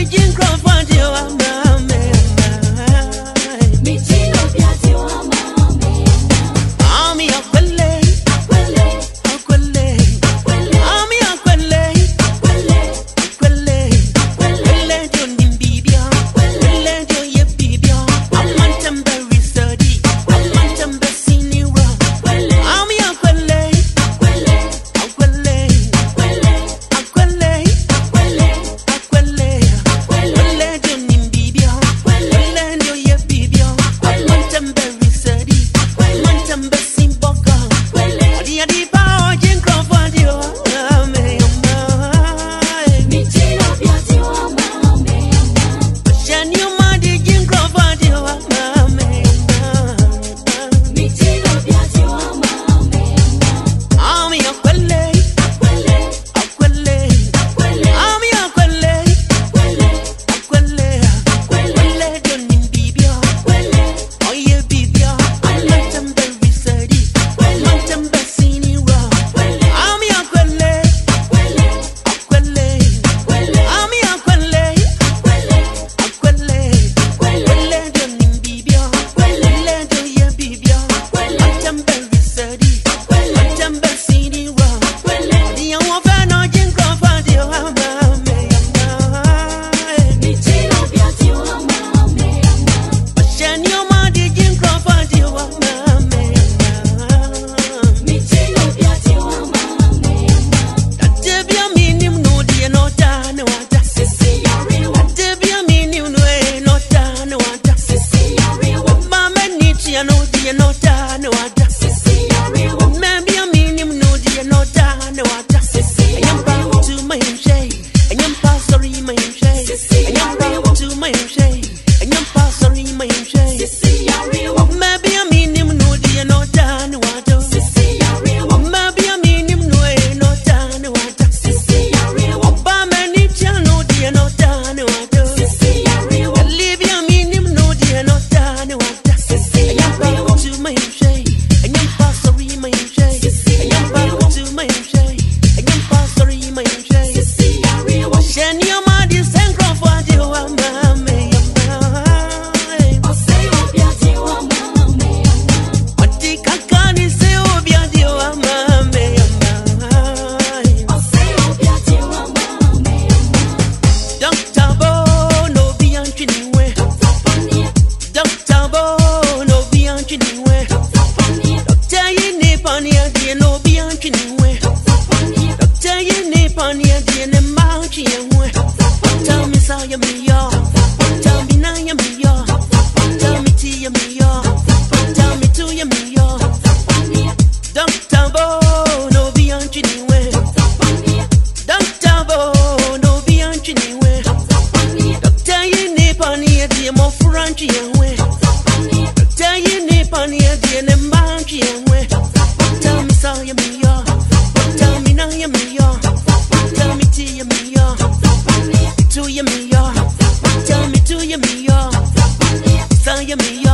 Virgin one. you know, do you know, da, no, I da. Maybe I mean him, no, do no know, no, I da. I am proud to my him. I am sorry, my him. I am proud to my him. You me. Tell me to you me, yo. Tell you me.